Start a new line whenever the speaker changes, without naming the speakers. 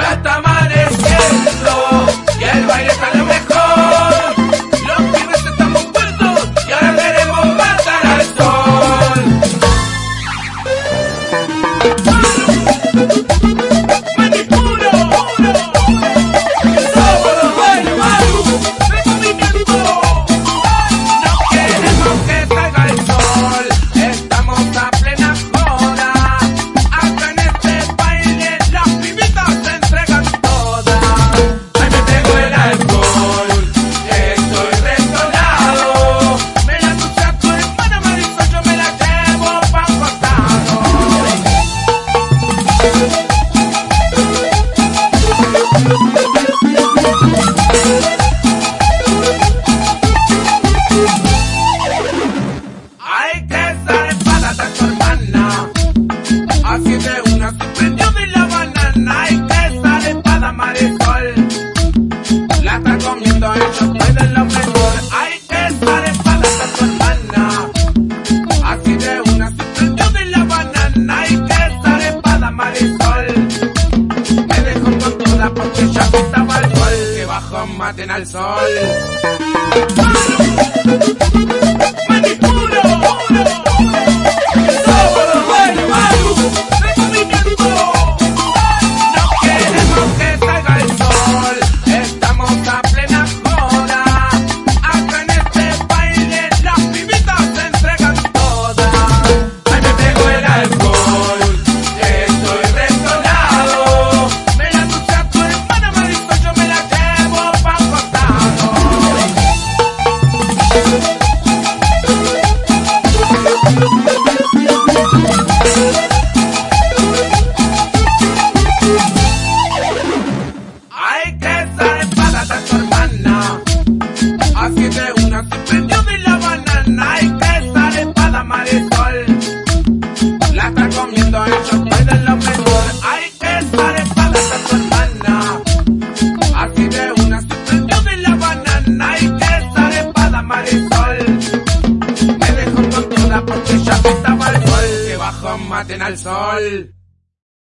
¡Está mal! maten al sol. que una se prendió la banana y que sale para dar. La está comiendo el sol, de lo mejor. Ay, que sale para dar a. Así de una se prendió la banana y que sale para dar. Me dejó con toda porque ya estaba el sol. Que bajo maten al sol.